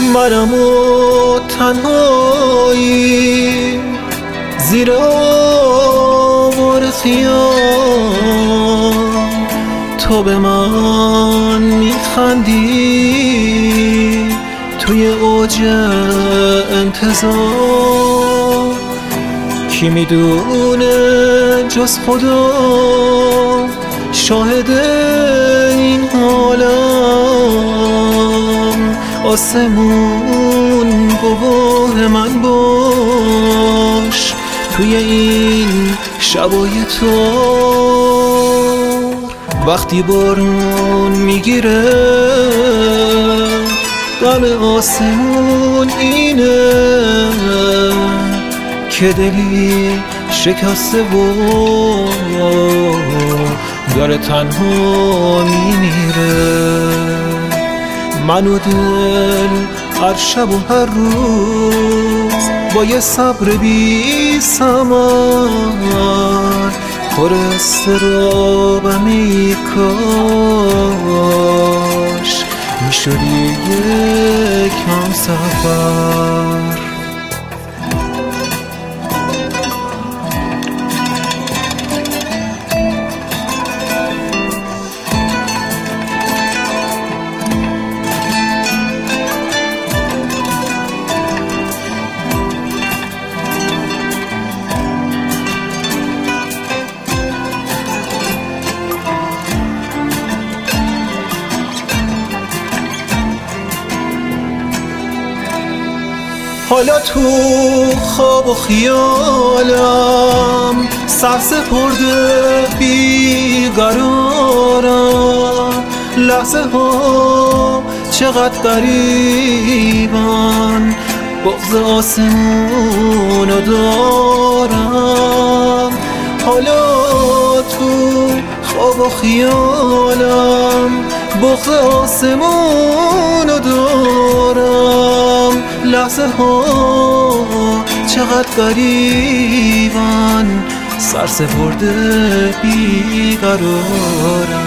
منم و تنهایی. زیر تو به من میخندی. توی اوج انتظار. کی می‌دونه جز خدا شاهد این حالم آسمون گواه من باش توی این شبای تو. وقتی بارون می‌گیره غم آسمون اینه که دلی شکسته و داره تنها میمیره. من و دل هر شب و هر روز با یه صبر بی سمان پر استرابم ای کاش. می‌شدی یکم سفر. حالا تو خواب و خیالم سر سپرده بیقرارم. لحظه ها چقدر قریبن بغز آسمون دارم. حالا تو خواب و خیالم بغز آسمون دارم. لحظه ها چقدر قریبن سر سپرده بیقرارم